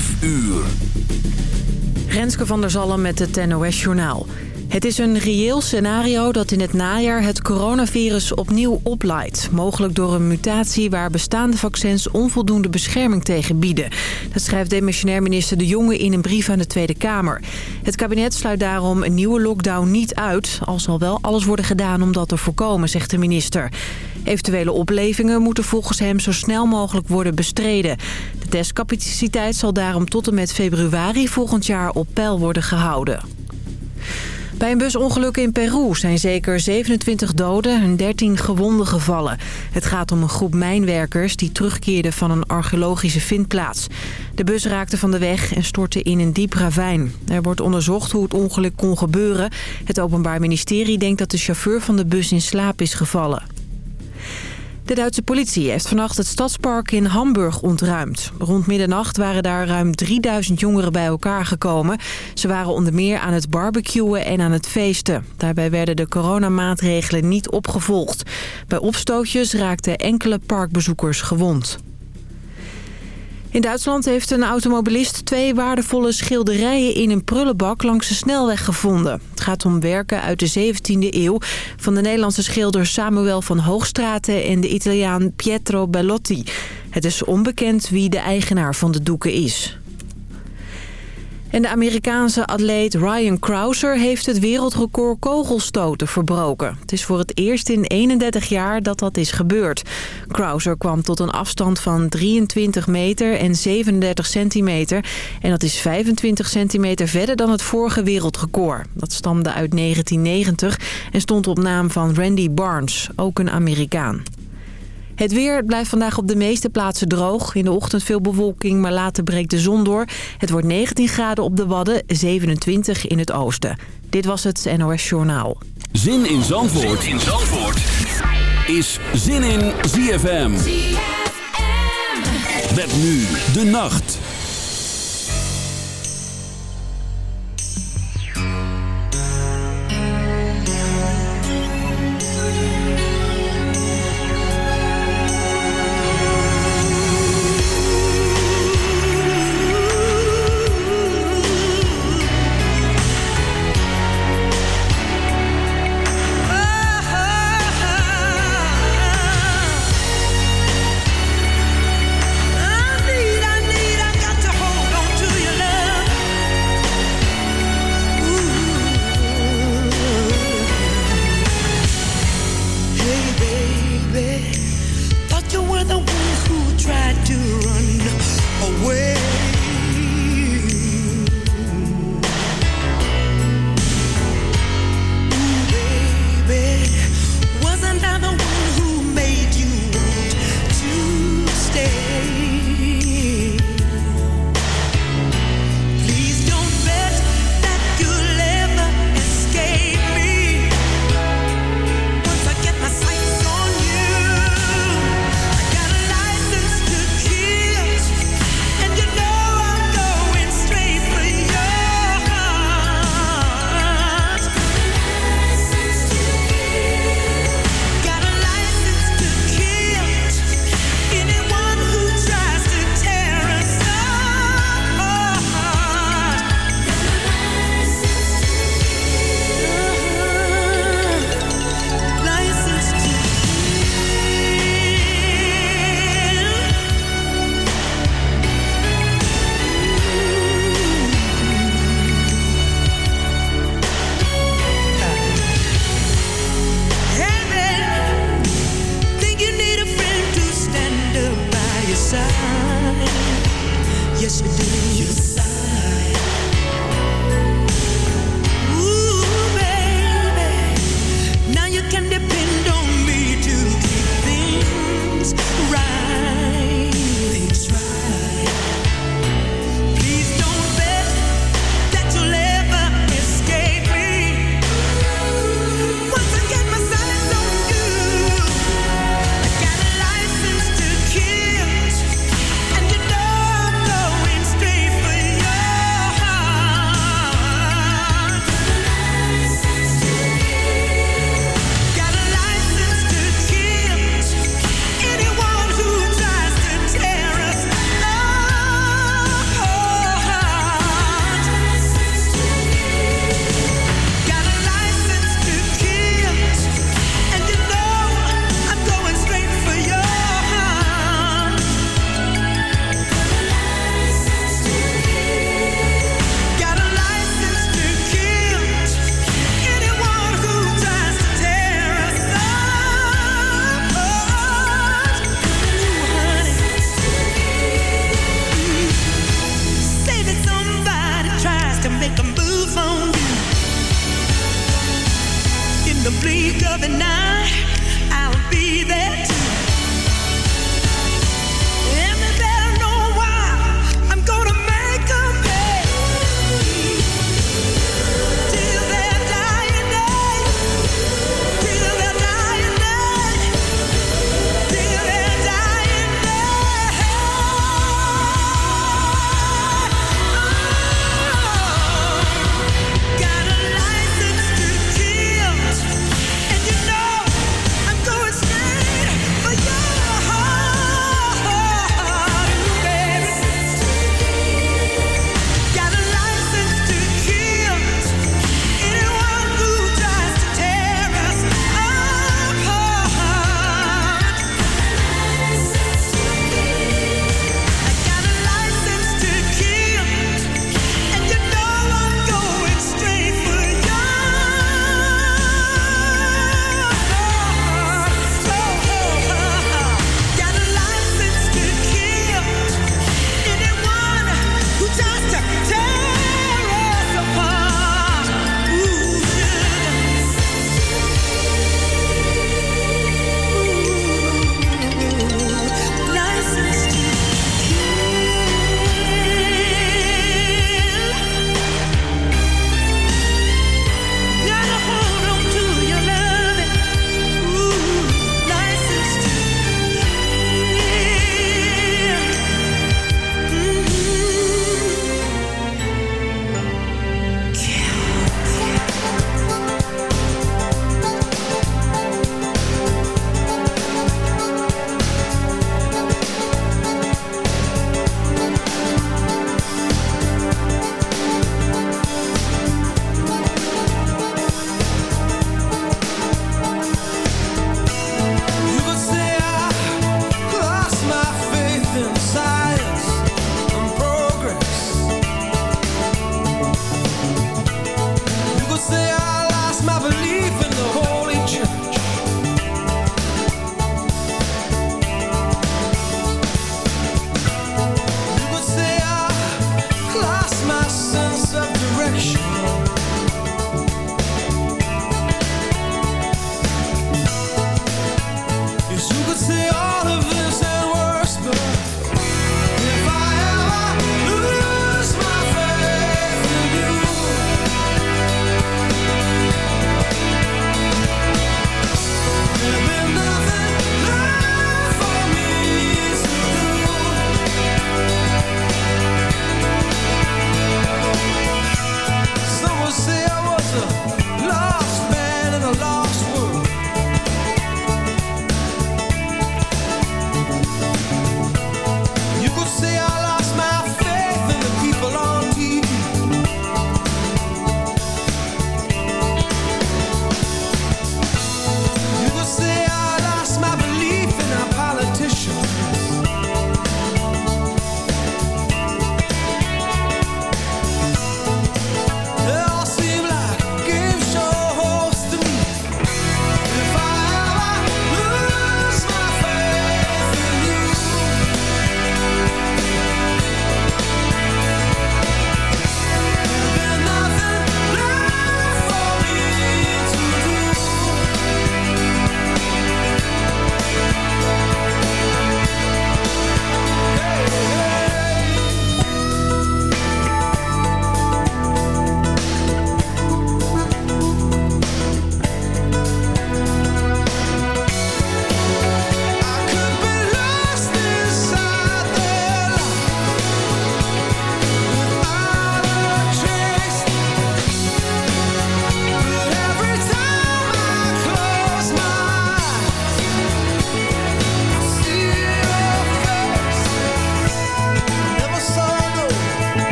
5 uur. Renske van der Zalm met het NOS Journaal. Het is een reëel scenario dat in het najaar het coronavirus opnieuw oplaait. Mogelijk door een mutatie waar bestaande vaccins onvoldoende bescherming tegen bieden. Dat schrijft demissionair minister De Jonge in een brief aan de Tweede Kamer. Het kabinet sluit daarom een nieuwe lockdown niet uit. Al zal wel alles worden gedaan om dat te voorkomen, zegt de minister. Eventuele oplevingen moeten volgens hem zo snel mogelijk worden bestreden. De testcapaciteit zal daarom tot en met februari volgend jaar op peil worden gehouden. Bij een busongeluk in Peru zijn zeker 27 doden en 13 gewonden gevallen. Het gaat om een groep mijnwerkers die terugkeerden van een archeologische vindplaats. De bus raakte van de weg en stortte in een diep ravijn. Er wordt onderzocht hoe het ongeluk kon gebeuren. Het Openbaar Ministerie denkt dat de chauffeur van de bus in slaap is gevallen. De Duitse politie heeft vannacht het stadspark in Hamburg ontruimd. Rond middernacht waren daar ruim 3000 jongeren bij elkaar gekomen. Ze waren onder meer aan het barbecuen en aan het feesten. Daarbij werden de coronamaatregelen niet opgevolgd. Bij opstootjes raakten enkele parkbezoekers gewond. In Duitsland heeft een automobilist twee waardevolle schilderijen in een prullenbak langs de snelweg gevonden. Het gaat om werken uit de 17e eeuw van de Nederlandse schilder Samuel van Hoogstraten en de Italiaan Pietro Bellotti. Het is onbekend wie de eigenaar van de doeken is. En de Amerikaanse atleet Ryan Crouser heeft het wereldrecord kogelstoten verbroken. Het is voor het eerst in 31 jaar dat dat is gebeurd. Crouser kwam tot een afstand van 23 meter en 37 centimeter. En dat is 25 centimeter verder dan het vorige wereldrecord. Dat stamde uit 1990 en stond op naam van Randy Barnes, ook een Amerikaan. Het weer blijft vandaag op de meeste plaatsen droog. In de ochtend veel bewolking, maar later breekt de zon door. Het wordt 19 graden op de Wadden, 27 in het oosten. Dit was het NOS Journaal. Zin in Zandvoort, zin in Zandvoort. is Zin in ZFM. ZFM. Met nu de nacht.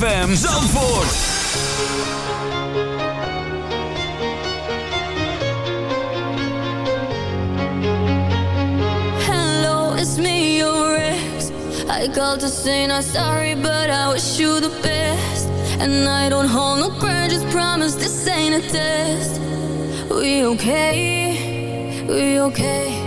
ZFM Zandvoort. Hello, it's me, your ex. I called to say not sorry, but I wish you the best. And I don't hold no grudges, promise this ain't a test. We okay? We okay?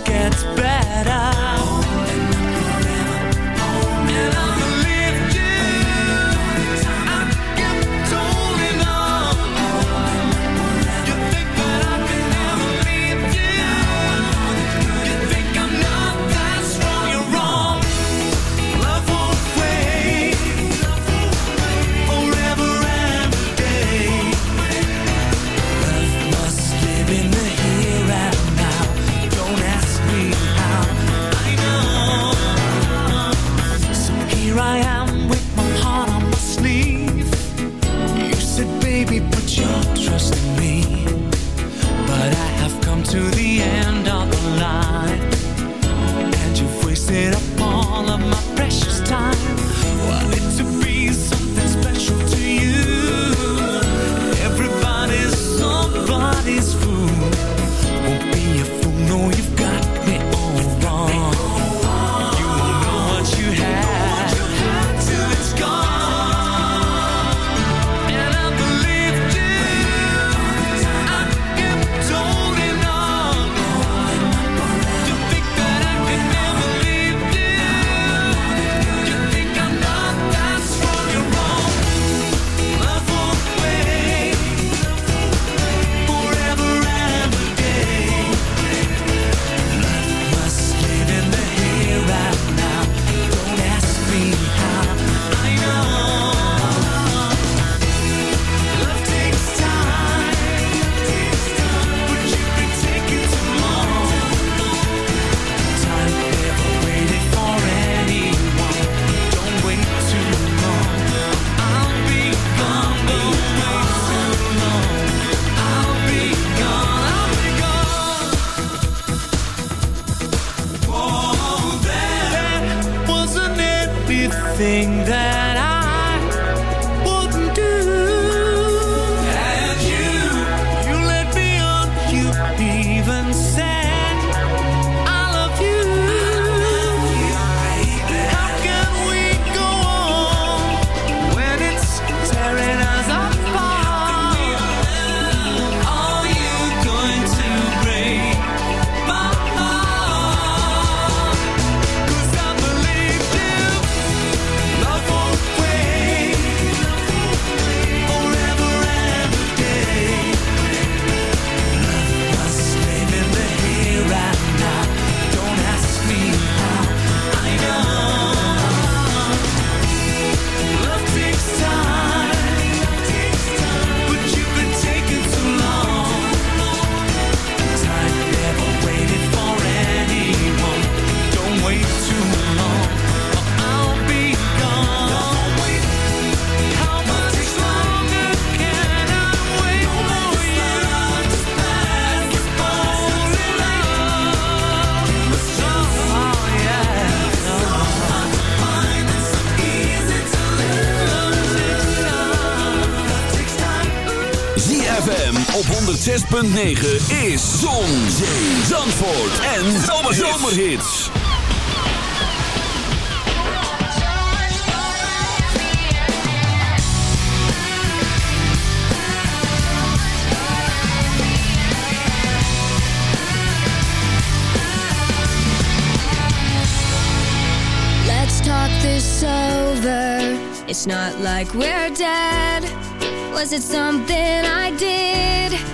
gets better 106.9 is Zon, Zee, Zandvoort en Zomerhits. Let's talk this over. It's not like we're dead. Was it something I did?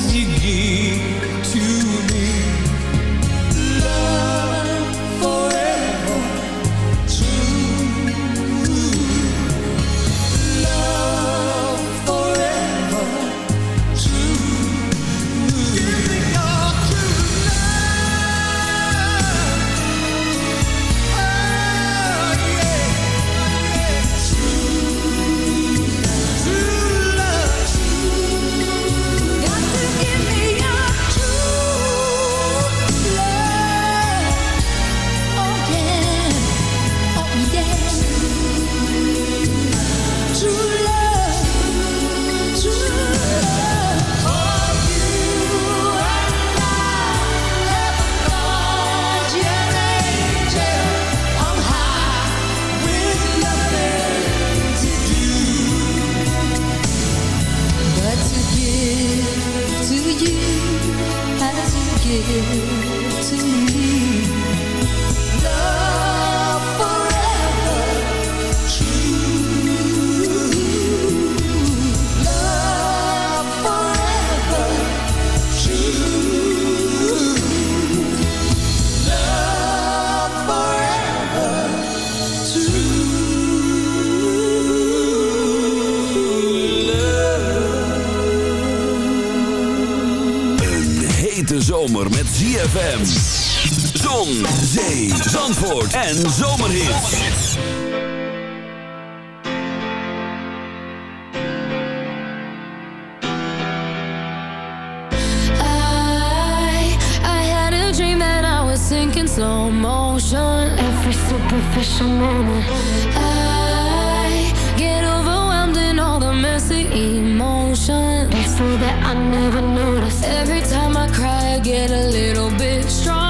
as you give. En zomerhits. I, I had a dream that I was sinking slow motion. Every superficial moment. I get overwhelmed in all the messy emotions. So that I never noticed. Every time I cry, I get a little bit stronger.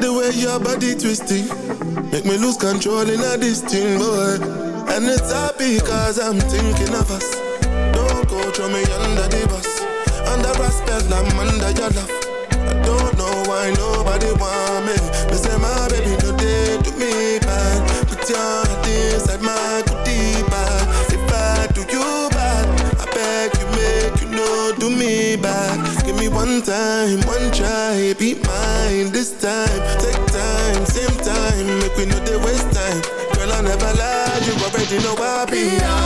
The way your body twisting Make me lose control in a this thing, boy. And it's happy cause I'm thinking of us you know I'll be.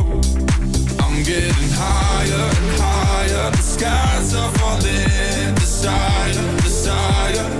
I'm getting higher and higher. The skies are falling. Desire, desire.